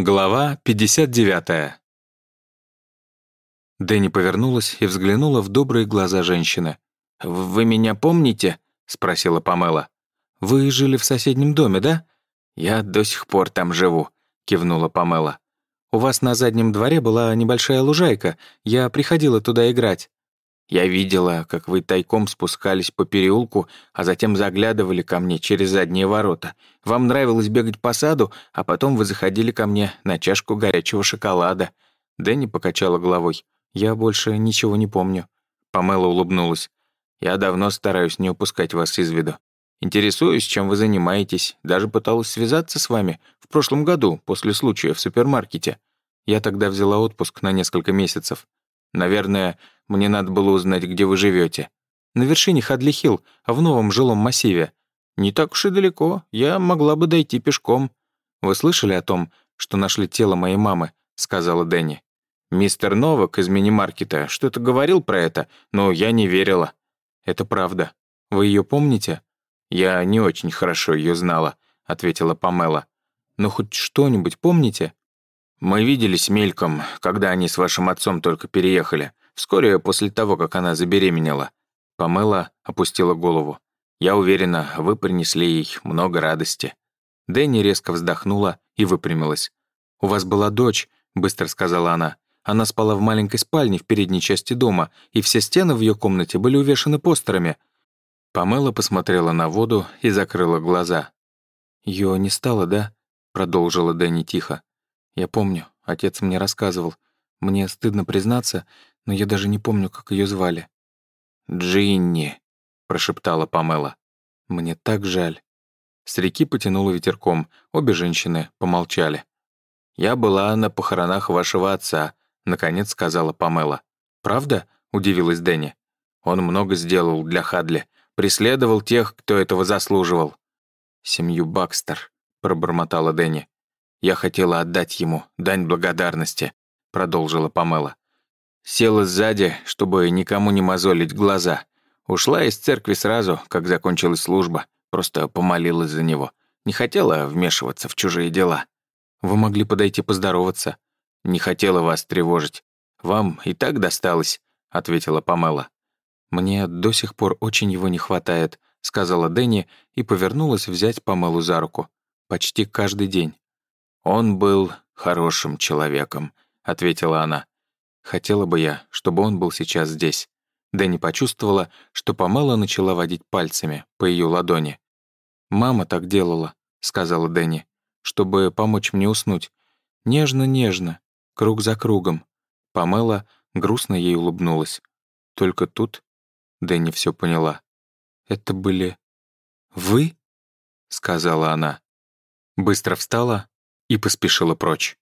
Глава 59. Дэнни повернулась и взглянула в добрые глаза женщины. «Вы меня помните?» — спросила Памела. «Вы жили в соседнем доме, да?» «Я до сих пор там живу», — кивнула Памела. «У вас на заднем дворе была небольшая лужайка. Я приходила туда играть». Я видела, как вы тайком спускались по переулку, а затем заглядывали ко мне через задние ворота. Вам нравилось бегать по саду, а потом вы заходили ко мне на чашку горячего шоколада». Дэнни покачала головой. «Я больше ничего не помню». Памела улыбнулась. «Я давно стараюсь не упускать вас из виду. Интересуюсь, чем вы занимаетесь. Даже пыталась связаться с вами в прошлом году, после случая в супермаркете. Я тогда взяла отпуск на несколько месяцев. Наверное, мне надо было узнать, где вы живете. На вершине Хадли-Хилл, в новом жилом массиве. Не так уж и далеко, я могла бы дойти пешком. Вы слышали о том, что нашли тело моей мамы?» — сказала Дэнни. «Мистер Новак из мини-маркета что-то говорил про это, но я не верила». «Это правда. Вы ее помните?» «Я не очень хорошо ее знала», — ответила Памела. «Но хоть что-нибудь помните?» «Мы виделись мельком, когда они с вашим отцом только переехали, вскоре после того, как она забеременела». Памела опустила голову. «Я уверена, вы принесли ей много радости». Дэнни резко вздохнула и выпрямилась. «У вас была дочь», — быстро сказала она. Она спала в маленькой спальне в передней части дома, и все стены в ее комнате были увешаны постерами. Памела посмотрела на воду и закрыла глаза. «Ее не стало, да?» — продолжила Дэнни тихо. Я помню, отец мне рассказывал. Мне стыдно признаться, но я даже не помню, как ее звали. «Джинни», — прошептала Памела. «Мне так жаль». С реки потянуло ветерком, обе женщины помолчали. «Я была на похоронах вашего отца», — наконец сказала Памела. «Правда?» — удивилась Дэнни. «Он много сделал для Хадли, преследовал тех, кто этого заслуживал». «Семью Бакстер», — пробормотала Дэнни. «Я хотела отдать ему дань благодарности», — продолжила Памела. Села сзади, чтобы никому не мозолить глаза. Ушла из церкви сразу, как закончилась служба, просто помолилась за него. Не хотела вмешиваться в чужие дела. Вы могли подойти поздороваться. Не хотела вас тревожить. Вам и так досталось, — ответила Памела. «Мне до сих пор очень его не хватает», — сказала Дэнни и повернулась взять Памелу за руку. «Почти каждый день». «Он был хорошим человеком», — ответила она. «Хотела бы я, чтобы он был сейчас здесь». Дэнни почувствовала, что Памела начала водить пальцами по ее ладони. «Мама так делала», — сказала Дэнни, «чтобы помочь мне уснуть. Нежно-нежно, круг за кругом». Памела грустно ей улыбнулась. Только тут Дэнни все поняла. «Это были... вы?» — сказала она. Быстро встала и поспешила прочь.